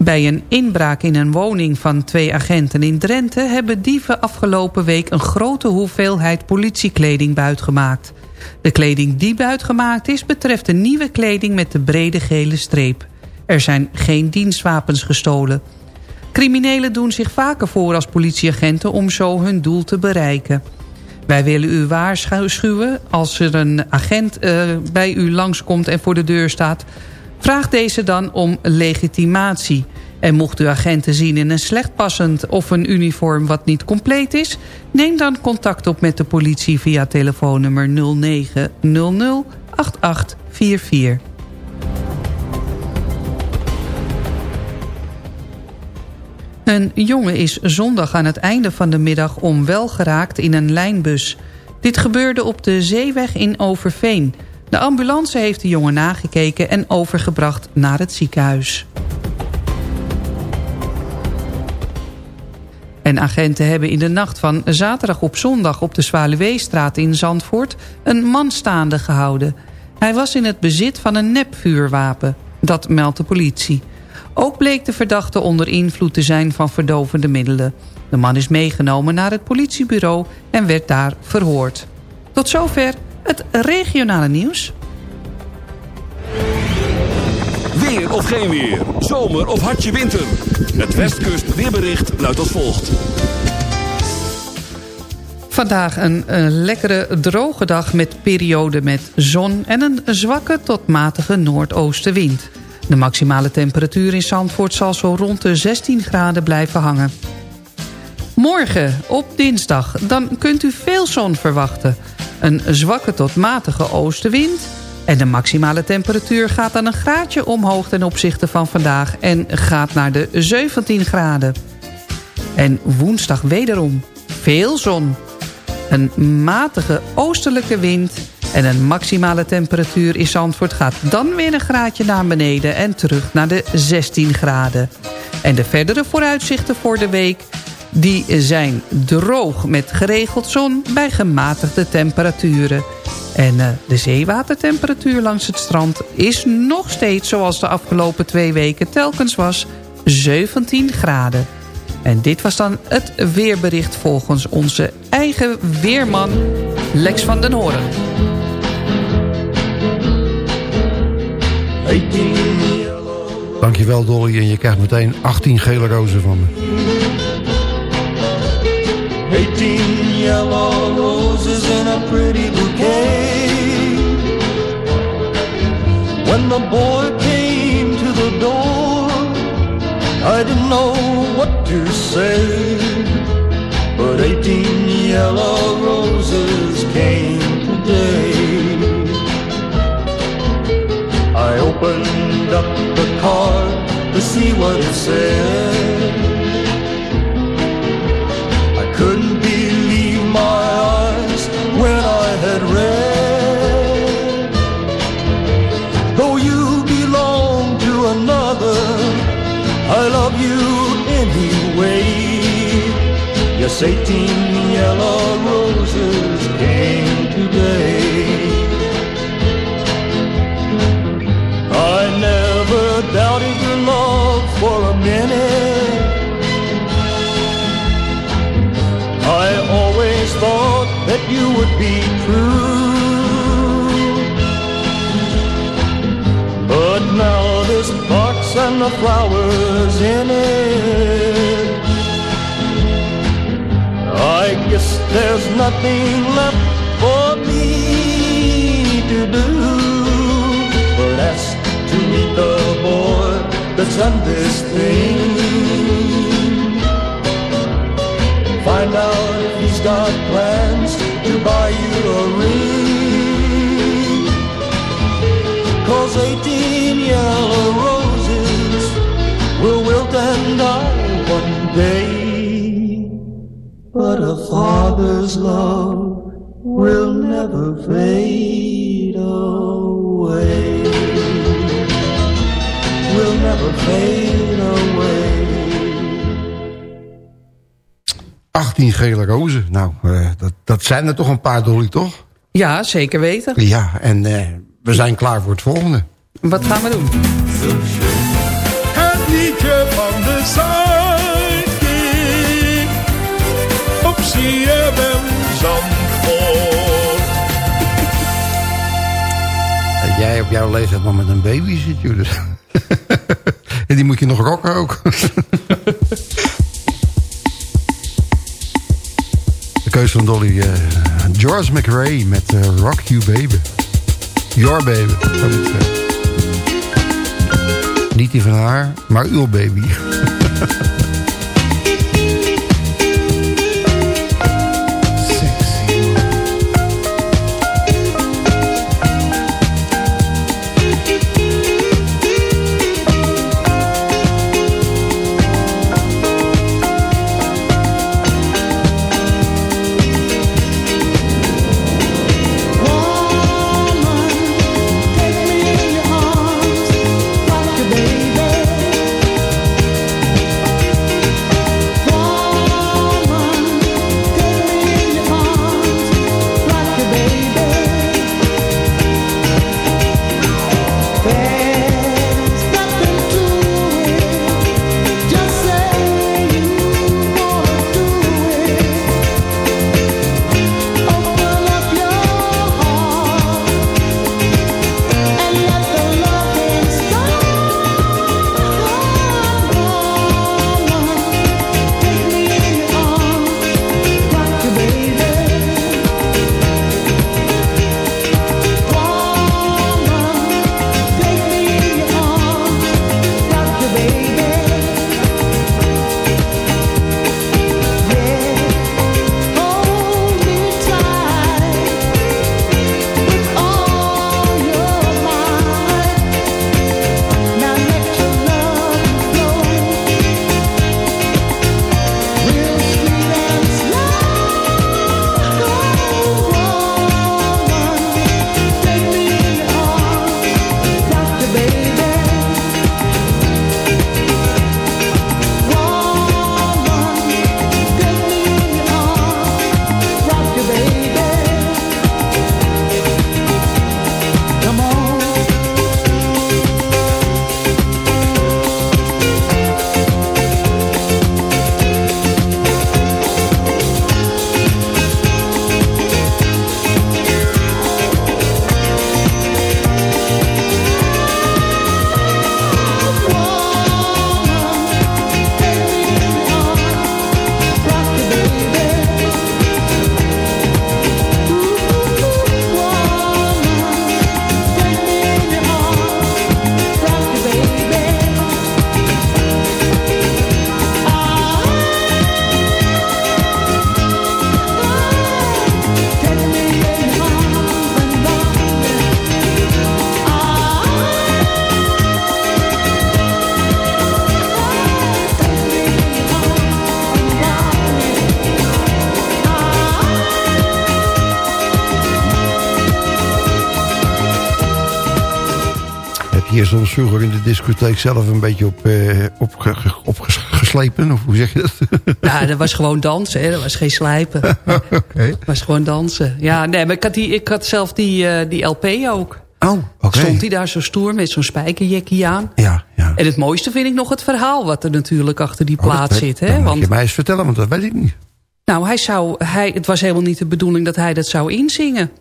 Bij een inbraak in een woning van twee agenten in Drenthe... hebben dieven afgelopen week een grote hoeveelheid politiekleding buitgemaakt. De kleding die buitgemaakt is betreft de nieuwe kleding met de brede gele streep. Er zijn geen dienstwapens gestolen. Criminelen doen zich vaker voor als politieagenten om zo hun doel te bereiken. Wij willen u waarschuwen als er een agent uh, bij u langskomt en voor de deur staat... Vraag deze dan om legitimatie. En mocht u agenten zien in een slecht passend of een uniform wat niet compleet is... neem dan contact op met de politie via telefoonnummer 0900 8844. Een jongen is zondag aan het einde van de middag onwel geraakt in een lijnbus. Dit gebeurde op de zeeweg in Overveen... De ambulance heeft de jongen nagekeken en overgebracht naar het ziekenhuis. En agenten hebben in de nacht van zaterdag op zondag op de Zwaluweestraat in Zandvoort een man staande gehouden. Hij was in het bezit van een nepvuurwapen. Dat meldt de politie. Ook bleek de verdachte onder invloed te zijn van verdovende middelen. De man is meegenomen naar het politiebureau en werd daar verhoord. Tot zover het regionale nieuws. Weer of geen weer. Zomer of hartje winter. Het Westkust weerbericht luidt als volgt. Vandaag een, een lekkere droge dag met periode met zon... en een zwakke tot matige noordoostenwind. De maximale temperatuur in Zandvoort zal zo rond de 16 graden blijven hangen. Morgen, op dinsdag, dan kunt u veel zon verwachten. Een zwakke tot matige oostenwind... en de maximale temperatuur gaat dan een graadje omhoog ten opzichte van vandaag... en gaat naar de 17 graden. En woensdag wederom veel zon. Een matige oostelijke wind en een maximale temperatuur in Zandvoort gaat dan weer een graadje naar beneden en terug naar de 16 graden. En de verdere vooruitzichten voor de week die zijn droog met geregeld zon bij gematigde temperaturen. En uh, de zeewatertemperatuur langs het strand is nog steeds zoals de afgelopen twee weken telkens was 17 graden. En dit was dan het weerbericht volgens onze eigen weerman Lex van den Horen. Dankjewel Dolly en je krijgt meteen 18 gele rozen van me. 18 yellow roses in a pretty bouquet. When the boy came to the door I didn't know what to say. But 18 yellow roses came today. I opened up the card to see what it said 18 yellow roses came today. I never doubted your love for a minute. I always thought that you would be true. But now this box and the flowers in it I guess there's nothing left for me to do But ask to meet the boy that's done this thing. Find out if he's got plans to buy you a ring. Cause 18 yellow roses will wilt and die one day But a father's love will never fade away Will never fade away 18 gele rozen. Nou, uh, dat, dat zijn er toch een paar, Dolly, toch? Ja, zeker weten. Ja, en uh, we zijn klaar voor het volgende. Wat gaan we doen? Het liedje van de Zuidkiek. CFM Zandvoort. En jij op jouw leeftijd maar met een baby zit, Judith. en die moet je nog rocken ook. keuze van Dolly. Uh, George McRae met uh, Rock You Baby. Your Baby, zou ik zeggen. Niet die van haar, maar uw baby. vroeger in de discotheek zelf een beetje op, eh, op, op ges- geslepen? Of hoe zeg je dat? Ja, dat was gewoon dansen, hè. dat was geen slijpen. Dat was gewoon dansen. Ja, nee, maar ik had, die, ik had zelf die, eh, die LP ook. Oh, oké. Stond hij daar zo stoer met zo'n spijkerjekkie aan. Ja, ja. En het mooiste vind ik nog het verhaal wat er natuurlijk achter die Oh, plaat zit. Hè? moet Want je mij eens vertellen, want dat weet ik niet. nou, hij zou, hij, het was helemaal niet de bedoeling dat hij dat zou inzingen.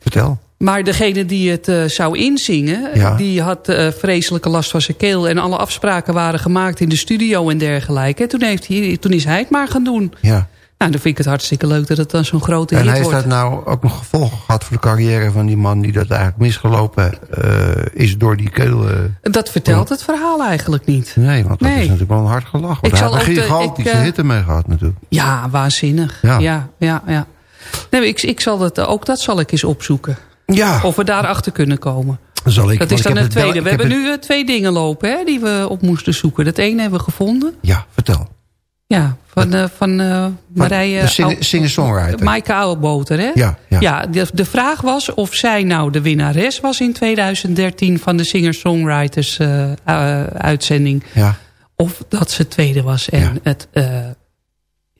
Vertel. Maar degene die het eh, zou inzingen, Ja. die had eh, vreselijke last van zijn keel. En alle afspraken waren gemaakt in de studio en dergelijke. Toen, heeft hij, toen is hij het maar gaan doen. Ja. Nou, dan vind ik het hartstikke leuk dat het dan zo'n grote En hit heeft wordt. dat nou ook nog gevolgen gehad voor de carrière van die man... die dat eigenlijk misgelopen eh, is door die keel... Dat vertelt het verhaal eigenlijk niet. Nee, want dat Nee. is natuurlijk wel een hard gelach. Ik Want hij zal heeft een ook de- gigantische ik, eh, hit ermee gehad natuurlijk. Ja, waanzinnig. Ja. Ja, ja, ja. Nee, ik, ik zal dat, ook dat zal ik eens opzoeken. Ja. Of we daarachter kunnen komen. Zal ik, dat is dan het tweede. We heb hebben nu eh, twee dingen lopen hè, die we op moesten zoeken. Dat ene hebben we gevonden. Ja, vertel. Ja, van, eh, van eh, Marije... singer-songwriter. Maaike Ouweboter, hè? Ja, ja. de, de vraag was of zij nou de winnares was in 2013... van de singer-songwriters eh, eh, uitzending. Ja. Of dat ze tweede was. En het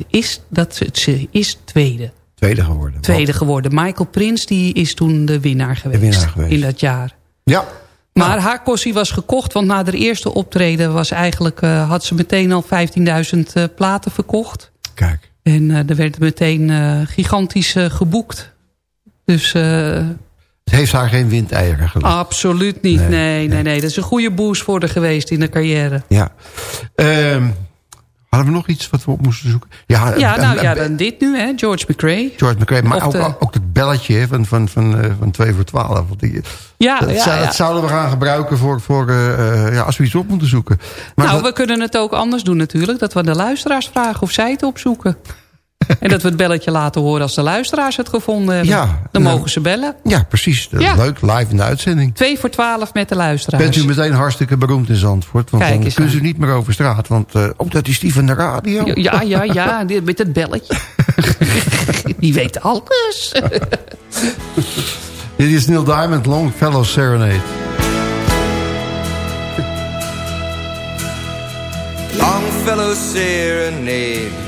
is dat ze, ze is tweede. Tweede geworden. Tweede geworden. Michael Prins die is toen de winnaar geweest. winnaar geweest. In dat jaar. Ja. Maar haar kossie was gekocht, want na haar eerste optreden was eigenlijk, eh, had ze meteen al 15.000 eh, platen verkocht. Kijk. En eh, er werd meteen gigantisch geboekt. Dus Het heeft haar geen windeieren gelegd. absoluut niet. Nee, nee, nee, Dat is een goede boost voor haar geweest in de carrière. Ja. Ehm, hadden we nog iets wat we op moesten zoeken? Ja, Ja, nou ja, dan dit nu, hè, George McRae. George McRae, maar ook, de- ook het belletje van, van, van, eh, van 2 voor 12. Want die, Ja, dat, ja, zou- ja. dat zouden we gaan gebruiken voor, voor eh, eh, ja, als we iets op moeten zoeken. Maar nou, dat- we kunnen het ook anders doen natuurlijk. Dat we de luisteraars vragen of zij het opzoeken. en dat we het belletje laten horen als de luisteraars het gevonden hebben. Ja, dan nou, mogen ze bellen. ja, precies. Dat is Ja. Leuk, live in de uitzending. 2 voor 12 met de luisteraars. Bent u meteen hartstikke beroemd in Zandvoort? Want Kijk dan kunnen ze niet meer over straat. Want eh, ook dat is die van de radio. Ja, ja, ja, dit- met het belletje. Die weet alles. Dit is Neil Diamond, Longfellow Serenade. Longfellow serenade.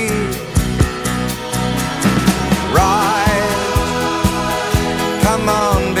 On, baby,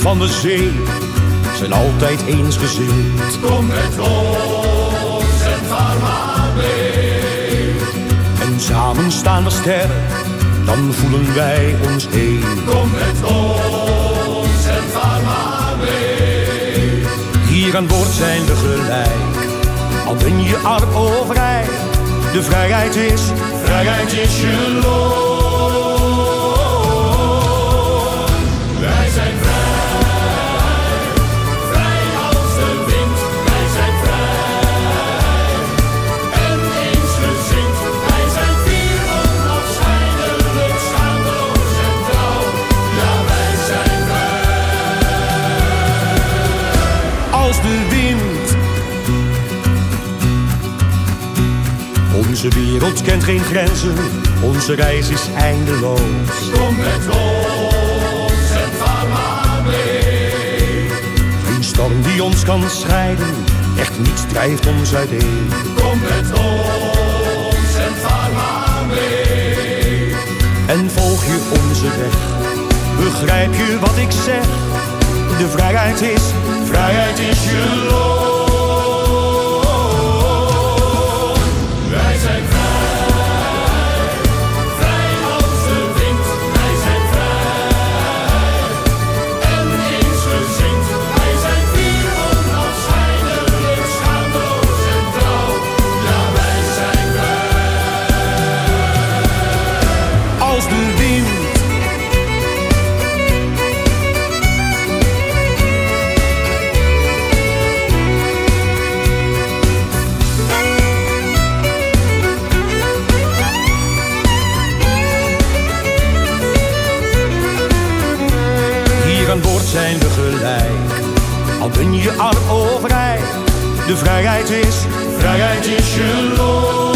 Van de zee zijn altijd eensgezind. Kom met ons en vaar maar mee. En samen staan we sterk, dan voelen wij ons één. Kom met ons en vaar maar mee. Hier aan boord zijn we gelijk, al ben je arm of rijk. De vrijheid is, Vrijheid is je loon. Onze wereld kent geen grenzen, onze reis is eindeloos. Kom met ons en vaar maar mee. Een storm die ons kan scheiden, echt niets drijft ons uiteen. Kom met ons en vaar maar mee. En volg je onze weg, begrijp je wat ik zeg? De vrijheid is, Vrijheid is je loon. De vrijheid is, Vrijheid is je loon.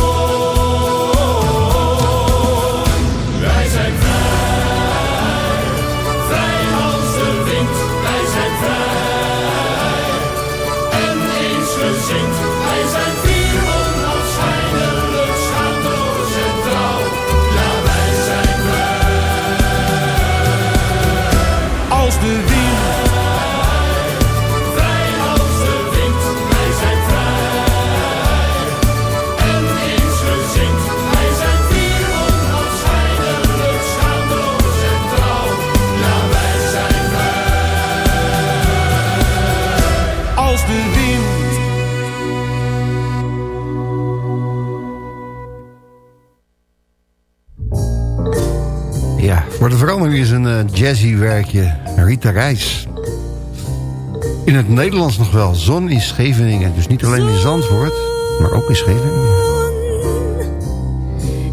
Voor de verandering is een eh, jazzy werkje. Rita Reis. In het Nederlands nog wel. Zon in Scheveningen. Dus niet alleen in Zandvoort, maar ook in Scheveningen.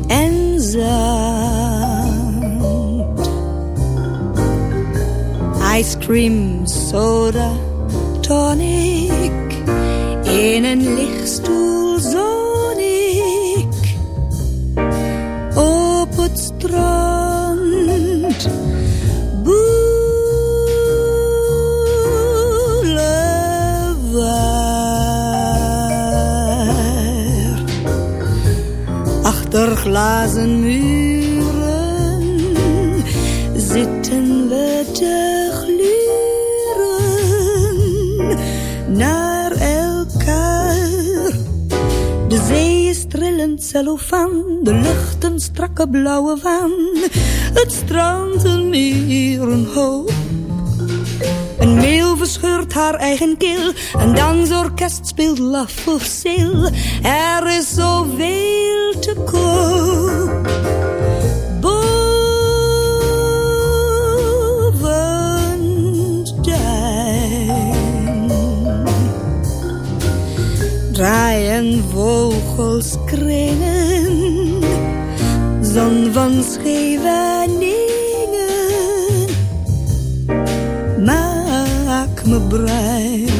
en zand. Ice cream, soda, tonic. In een lichtstoel zoon ik. Op het strand. Glazen muren zitten we te gluren naar elkaar. De zee is trillend cellofaan, de lucht een strakke blauwe waan. Het strand een meer haar eigen keel. Een dansorkest speelt laf zeel. Er is zoveel te koop. Draaien vogels kringen. Zon van Scheveningen. Me bruin.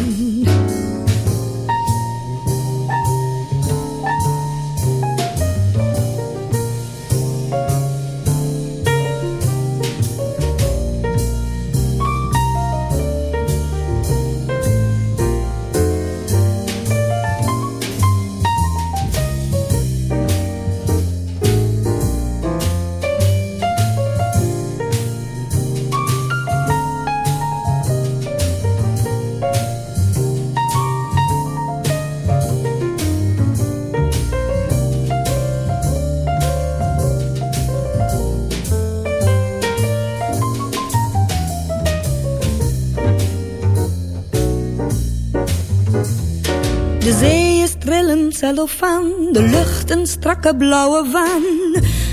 De lucht een strakke blauwe waan.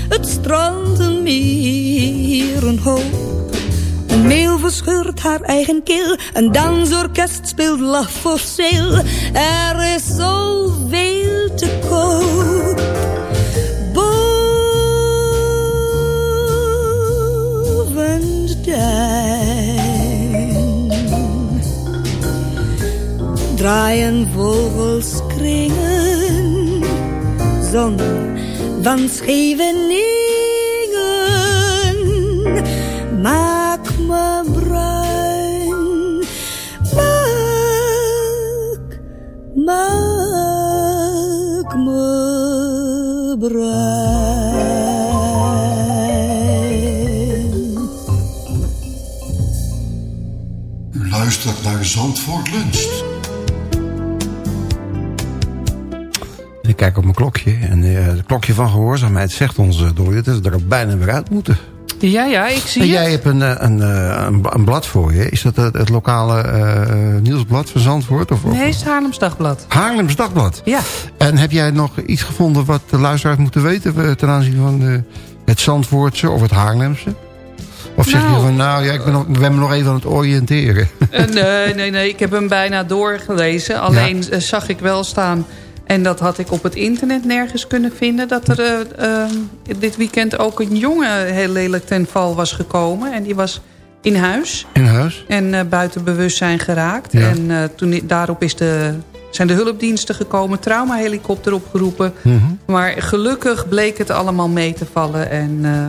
Het strand een meer een hoop. Een meeuw verscheurt haar eigen keel, een dansorkest speelt laf of zeel. Er is zoveel te koop. Boven de duin draaien vogels kringen. Zon van Scheveningen, maak me bruin. Maak, maak me bruin. U luistert naar Zandvoort Lunch. Kijk op mijn klokje en eh, het klokje van gehoorzaamheid zegt ons, uh, dat we er bijna weer uit moeten. Ja, ja, ik zie En het. jij hebt een, eh, een, een, een blad voor je. Is dat het, het lokale eh, nieuwsblad van Zandvoort? Of, Nee, het is Haarlems Dagblad. Haarlems Dagblad? Ja. En heb jij nog iets gevonden wat de luisteraars moeten weten... ten aanzien van het Zandvoortse of het Haarlemse? Of zeg je Nou. van, nou ja, ik ben, nog, ik ben me nog even aan het oriënteren. Nee, nee, nee. Ik heb hem bijna doorgelezen. Alleen zag ik wel staan... En dat had ik op het internet nergens kunnen vinden... dat er eh, ehm, dit weekend ook een jongen heel lelijk ten val was gekomen. En die was in huis. In huis? En eh, buiten bewustzijn geraakt. Ja. En eh, toen, daarop is de, zijn de hulpdiensten gekomen. Traumahelikopter opgeroepen. Mhm. Maar gelukkig bleek het allemaal mee te vallen. En eh,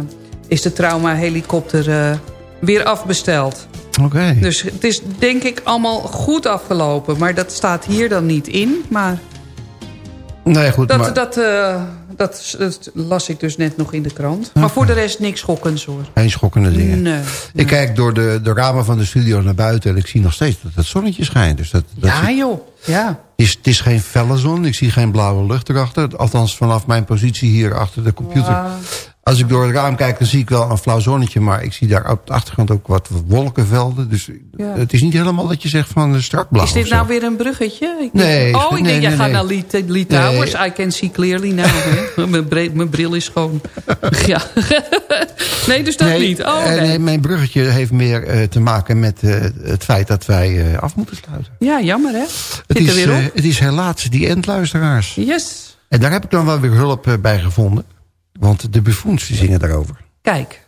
is de traumahelikopter eh weer afbesteld. Oké. Dus het is denk ik allemaal goed afgelopen. Maar dat staat hier dan niet in. Maar Nee, goed, dat, maar dat, eh, dat, dat las ik dus net nog in de krant. Maar voor de rest niks schokkends hoor. geen schokkende dingen. Nee. Ik kijk door de, de ramen van de studio naar buiten... en ik zie nog steeds dat het zonnetje schijnt. Dus dat, dat Ja joh, ja. Het is, het is geen felle zon, ik zie geen blauwe lucht erachter. Althans, vanaf mijn positie hier achter de computer. Als ik door het raam kijk, dan zie ik wel een flauw zonnetje... maar ik zie daar op de achtergrond ook wat wolkenvelden. Dus Ja. het is niet helemaal dat je zegt van eh, strak blauw. Is dit nou weer een bruggetje? Ik Nee, denk- oh, ik nee, denk, jij nee, gaat nee. naar Lee, Lee Towers. I can see clearly now. hè. mijn, mijn bril is schoon. ja. nee, dus dat niet. Oh, eh, nee, mijn bruggetje heeft meer eh, te maken met het feit dat wij af moeten sluiten. Ja, jammer hè. Het Zit is, weer op. het is helaas die endluisteraars. Yes. En daar heb ik dan wel weer hulp bij gevonden. Want de buffoons zingen daarover. Kijk.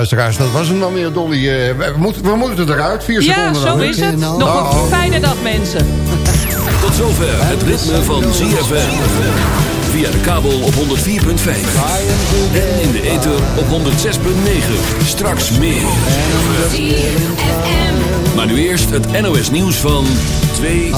Luisteraars, dat was hem dan weer, Dolly. Eh, we, moeten, we moeten eruit, vier Ja, seconden. zo dan, hè? is het. Nog Oh, een oh. fijne dag, mensen. Tot zover het ritme van ZFM. Via de kabel op 104.5. En in de ether op 106.9. Straks meer. Maar nu eerst het NOS nieuws van 2 uur.